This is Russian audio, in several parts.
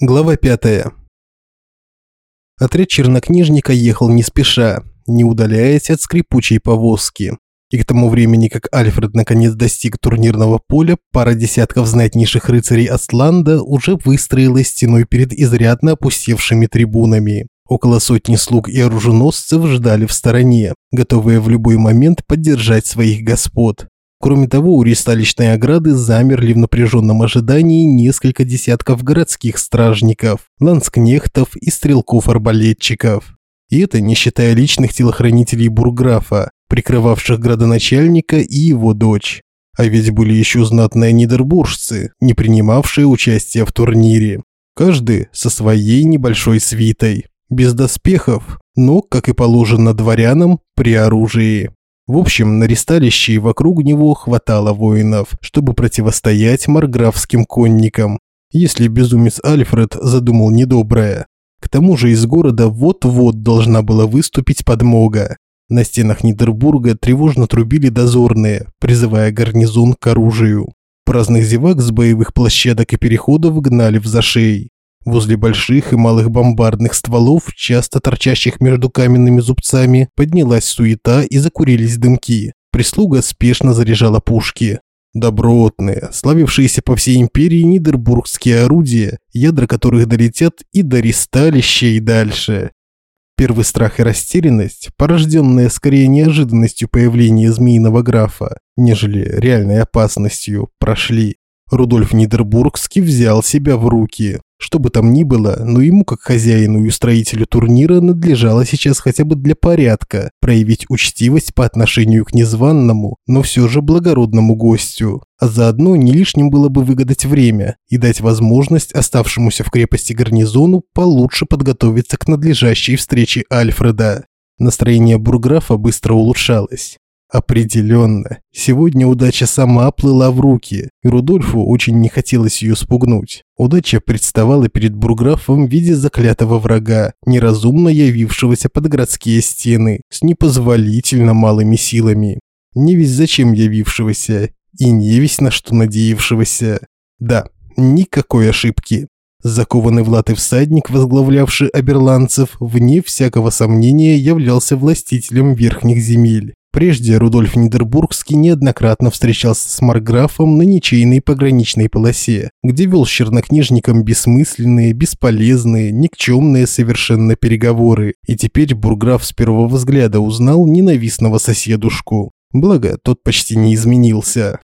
Глава 5. Отряд чернокнижника ехал не спеша, не удаляясь от скрипучей повозки. И к тому времени, как Альфред наконец достиг турнирного поля, пара десятков знатнейших рыцарей Асланда уже выстроилась стеной перед изрядно опустевшими трибунами. Около сотни слуг и оруженосцев ждали в стороне, готовые в любой момент поддержать своих господ. Кроме того, у ресталищной ограды замерли в напряженном ожидании несколько десятков городских стражников, ланскнехтов и стрелков-арбалетчиков. И это не считая личных телохранителей бурграфа, прикрывавших градоначальника и его дочь. А ведь были еще знатные нидербуржцы, не принимавшие участие в турнире. Каждый со своей небольшой свитой, без доспехов, но, как и положено дворянам, при оружии. В общем, на ресталище и вокруг него хватало воинов, чтобы противостоять марграфским конникам, если безумец Альфред задумал недоброе. К тому же из города вот-вот должна была выступить подмога. На стенах Нидербурга тревожно трубили дозорные, призывая гарнизон к оружию. Праздных зевак с боевых площадок и переходов гнали в зашей. Возле больших и малых бомбардных стволов, часто торчащих между каменными зубцами, поднялась суета и закурились дымки. Прислуга спешно заряжала пушки. Добротные, славившиеся по всей империи нидербургские орудия, ядра которых долетят и до ресталища и дальше. Первый страх и растерянность, порожденные скорее неожиданностью появления змеиного графа, нежели реальной опасностью, прошли. Рудольф Нидербургский взял себя в руки. Что бы там ни было, но ему, как хозяину и строителю турнира, надлежало сейчас хотя бы для порядка проявить учтивость по отношению к незваному, но все же благородному гостю. А заодно не лишним было бы выгадать время и дать возможность оставшемуся в крепости гарнизону получше подготовиться к надлежащей встрече Альфреда. Настроение бурграфа быстро улучшалось. Определенно. Сегодня удача сама плыла в руки, и Рудольфу очень не хотелось ее спугнуть. Удача представала перед бурграфом в виде заклятого врага, неразумно явившегося под городские стены, с непозволительно малыми силами. Не весь зачем явившегося, и не весь на что надеявшегося. Да, никакой ошибки. Закованный в латы всадник, возглавлявший аберландцев, вне всякого сомнения являлся властителем верхних земель. Прежде Рудольф Нидербургский неоднократно встречался с Марграфом на ничейной пограничной полосе, где вел с чернокнижником бессмысленные, бесполезные, никчемные совершенно переговоры, и теперь Бурграф с первого взгляда узнал ненавистного соседушку. Благо, тот почти не изменился.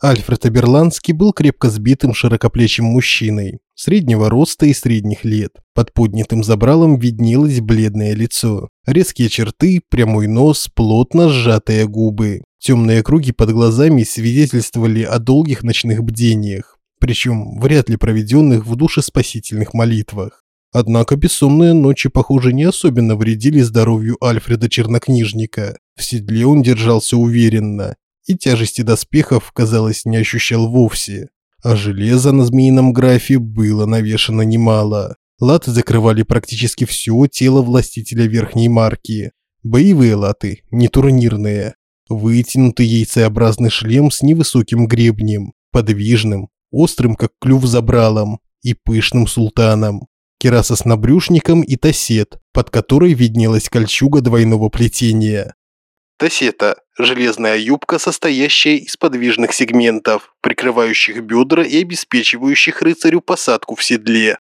Альфред Аберландский был крепко сбитым широкоплечим мужчиной, среднего роста и средних лет. Под поднятым забралом виднелось бледное лицо. Резкие черты, прямой нос, плотно сжатые губы. Темные круги под глазами свидетельствовали о долгих ночных бдениях, причем вряд ли проведенных в душеспасительных молитвах. Однако бессонные ночи, похоже, не особенно вредили здоровью Альфреда Чернокнижника. В седле он держался уверенно, и тяжести доспехов, казалось, не ощущал вовсе. А железа на змеином графе было навешано немало. Латы закрывали практически все тело властителя верхней марки. Боевые латы, не турнирные. Вытянутый яйцеобразный шлем с невысоким гребнем, подвижным, острым как клюв забралом и пышным султаном. Кераса с набрюшником и тосет, под которой виднелась кольчуга двойного плетения. Тассета – железная юбка, состоящая из подвижных сегментов, прикрывающих бедра и обеспечивающих рыцарю посадку в седле.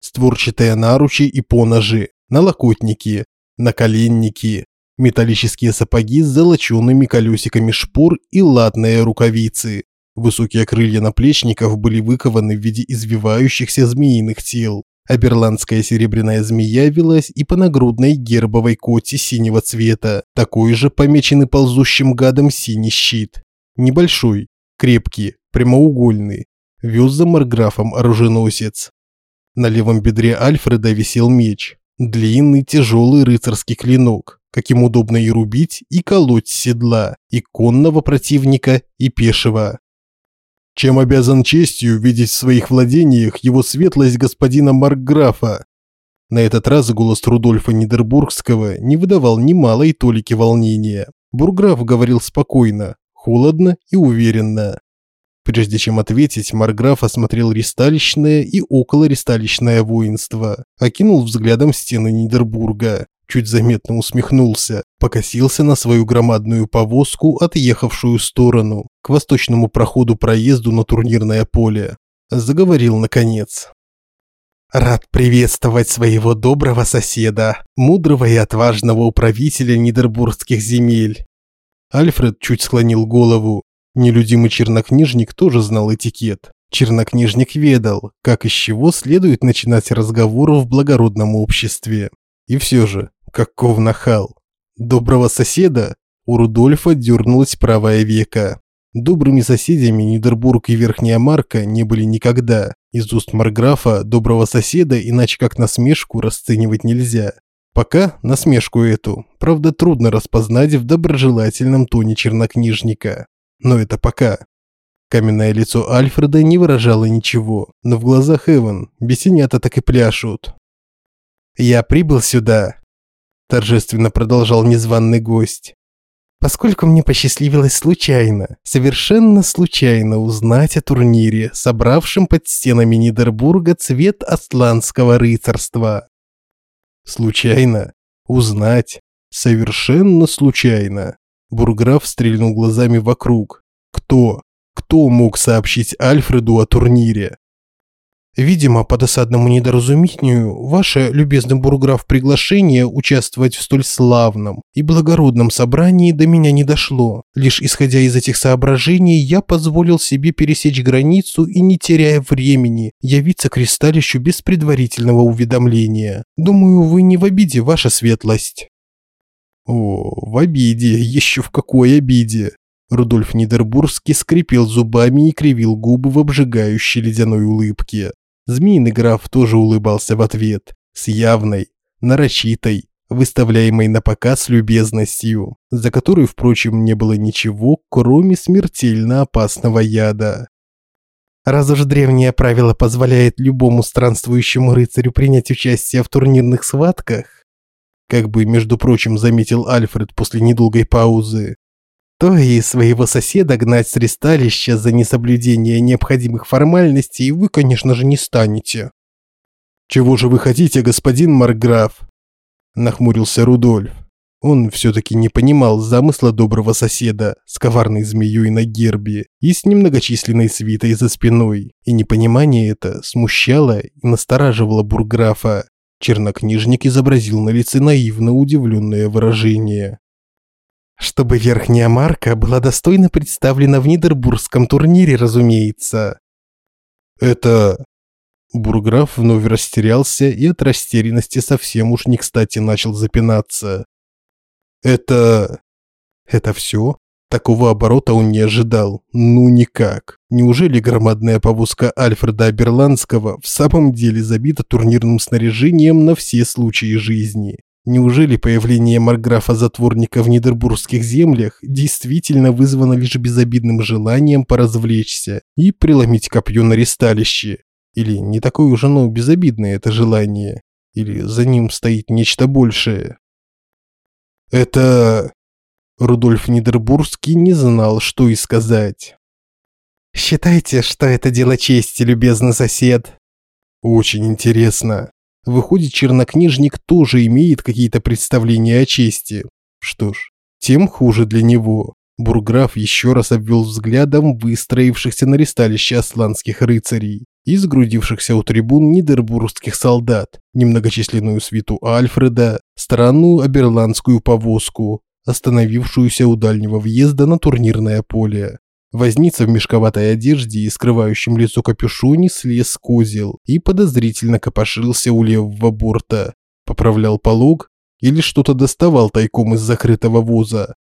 Створчатые наручи и поножи, налокотники, наколенники, металлические сапоги с золоченными колесиками шпор и латные рукавицы. Высокие крылья наплечников были выкованы в виде извивающихся змеиных тел, Аберландская серебряная змея велась и по нагрудной гербовой коте синего цвета, такой же помеченный ползущим гадом синий щит. Небольшой, крепкий, прямоугольный, вез за марграфом оруженосец. На левом бедре Альфреда висел меч, длинный тяжелый рыцарский клинок, каким удобно и рубить, и колоть седла, и конного противника, и пешего чем обязан честью видеть в своих владениях его светлость господина Маркграфа. На этот раз голос Рудольфа Нидербургского не выдавал ни малой толики волнения. Бурграф говорил спокойно, холодно и уверенно. Прежде чем ответить, Марграф осмотрел ристалищное и околористалищное воинство, окинул взглядом стены Нидербурга, чуть заметно усмехнулся, покосился на свою громадную повозку, отъехавшую в сторону, к восточному проходу проезду на турнирное поле. Заговорил наконец. Рад приветствовать своего доброго соседа, мудрого и отважного управителя Нидербургских земель. Альфред чуть склонил голову. Нелюдимый чернокнижник тоже знал этикет. Чернокнижник ведал, как и с чего следует начинать разговор в благородном обществе. И все же, каков нахал. Доброго соседа? У Рудольфа дернулось правое веко. Добрыми соседями Нидербург и Верхняя Марка не были никогда. Из уст Марграфа доброго соседа иначе как насмешку расценивать нельзя. Пока насмешку эту, правда, трудно распознать в доброжелательном тоне чернокнижника. Но это пока. Каменное лицо Альфреда не выражало ничего, но в глазах Эван бесенята так и пляшут. «Я прибыл сюда», – торжественно продолжал незваный гость, поскольку мне посчастливилось случайно, совершенно случайно узнать о турнире, собравшем под стенами Нидербурга цвет асланского рыцарства. Случайно? Узнать? Совершенно случайно. Бурграф стрельнул глазами вокруг. Кто? Кто мог сообщить Альфреду о турнире? Видимо, по досадному недоразумению, ваше, любезный бурграф, приглашение участвовать в столь славном и благородном собрании до меня не дошло. Лишь исходя из этих соображений, я позволил себе пересечь границу и, не теряя времени, явиться к ристалищу без предварительного уведомления. Думаю, вы не в обиде, ваша светлость. О, в обиде, еще в какой обиде. Рудольф Нидербургский скрипел зубами и кривил губы в обжигающей ледяной улыбке. Змеиный граф тоже улыбался в ответ, с явной, нарочитой, выставляемой на показ любезностью, за которой, впрочем, не было ничего, кроме смертельно опасного яда. Раз уж древнее правило позволяет любому странствующему рыцарю принять участие в турнирных схватках, как бы, между прочим, заметил Альфред после недолгой паузы, то и своего соседа гнать с ресталища за несоблюдение необходимых формальностей вы, конечно же, не станете. «Чего же вы хотите, господин Марграф?» – нахмурился Рудольф. Он все-таки не понимал замысла доброго соседа с коварной змеей на гербе и с немногочисленной свитой за спиной, и непонимание это смущало и настораживало бурграфа. Чернокнижник изобразил на лице наивно удивленное выражение чтобы верхняя марка была достойно представлена в Нидербургском турнире, разумеется. Это... Бурграф вновь растерялся и от растерянности совсем уж не кстати начал запинаться. Это... Это все? Такого оборота он не ожидал. Ну никак. Неужели громадная повозка Альфреда Аберландского в самом деле забита турнирным снаряжением на все случаи жизни? Неужели появление марграфа-затворника в Нидербургских землях действительно вызвано лишь безобидным желанием поразвлечься и преломить копье на ресталище? Или не такое уж оно безобидное это желание? Или за ним стоит нечто большее? Это... Рудольф Нидербургский не знал, что и сказать. «Считайте, что это дело чести, любезный сосед». «Очень интересно. Выходит, чернокнижник тоже имеет какие-то представления о чести. Что ж, тем хуже для него. Бурграф еще раз обвел взглядом выстроившихся на ресталище асланских рыцарей и сгрудившихся у трибун нидербургских солдат, немногочисленную свиту Альфреда, странную аберландскую повозку, остановившуюся у дальнего въезда на турнирное поле. Возница в мешковатой одежде и скрывающем лицо капюшоне слез козел и подозрительно копошился у левого борта. Поправлял полог или что-то доставал тайком из закрытого воза.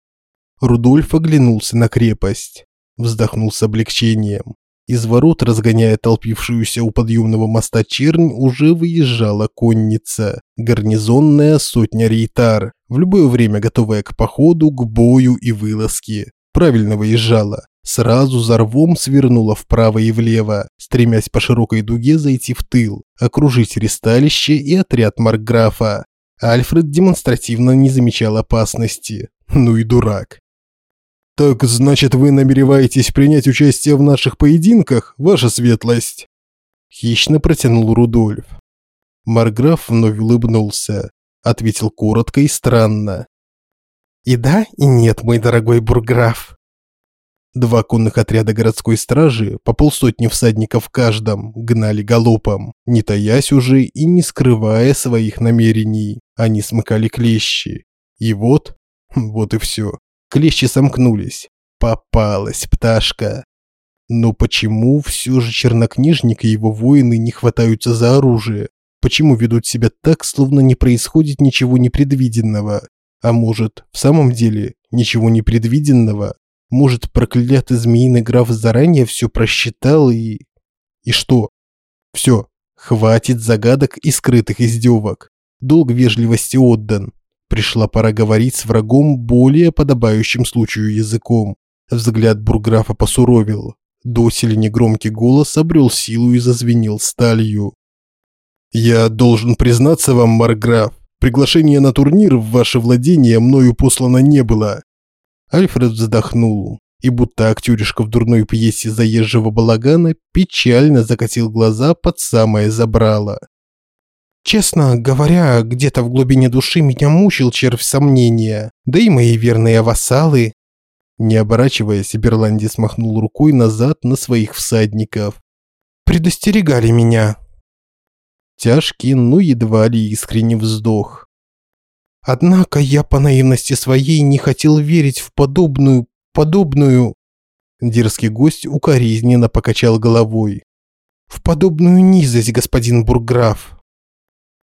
Рудольф оглянулся на крепость. Вздохнул с облегчением. Из ворот, разгоняя толпившуюся у подъемного моста чернь, уже выезжала конница. Гарнизонная сотня рейтар, в любое время готовая к походу, к бою и вылазке. Правильно выезжала сразу за рвом свернула вправо и влево, стремясь по широкой дуге зайти в тыл, окружить ресталище и отряд Маркграфа. Альфред демонстративно не замечал опасности. Ну и дурак. Так значит, вы намереваетесь принять участие в наших поединках, ваша светлость? Хищно протянул Рудольф. Марграф вновь улыбнулся, ответил коротко и странно. И да, и нет, мой дорогой бурграф. Два конных отряда городской стражи, по полсотни всадников каждом, гнали галопом, не таясь уже и не скрывая своих намерений. Они смыкали клещи. И вот, вот и все. Клещи сомкнулись. Попалась пташка. Но почему все же чернокнижник и его воины не хватаются за оружие? Почему ведут себя так, словно не происходит ничего непредвиденного? А может, в самом деле, ничего непредвиденного? Может, проклятый змеиный граф заранее все просчитал и... И что? Все, хватит загадок и скрытых издевок. Долг вежливости отдан. Пришла пора говорить с врагом более подобающим случаю языком. Взгляд бурграфа посуровил. Доселе негромкий голос обрел силу и зазвенел сталью. «Я должен признаться вам, Марграф, приглашение на турнир в ваше владение мною послано не было». Альфред вздохнул и будто актеришка в дурной пьесе заезжего балагана печально закатил глаза под самое забрало. Честно говоря, где-то в глубине души меня мучил червь сомнения, да и мои верные вассалы. Не оборачиваясь, Берланди смахнул рукой назад на своих всадников. Предостерегали меня. Тяжкий, но едва ли искренний вздох. Однако я по наивности своей не хотел верить в подобную, подобную... Дерзкий гость укоризненно покачал головой. В подобную низость, господин бурграф.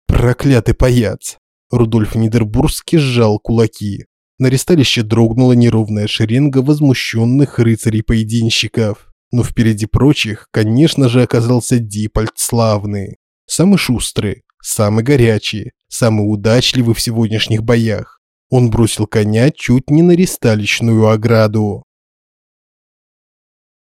Проклятый паяц! Рудольф Нидербургский сжал кулаки. На ресталище дрогнула неровная шеренга возмущенных рыцарей-поединщиков. Но впереди прочих, конечно же, оказался Дипольд Славный. Самый шустрый, самый горячий, самый удачливый в сегодняшних боях. Он бросил коня чуть не на ресталищную ограду.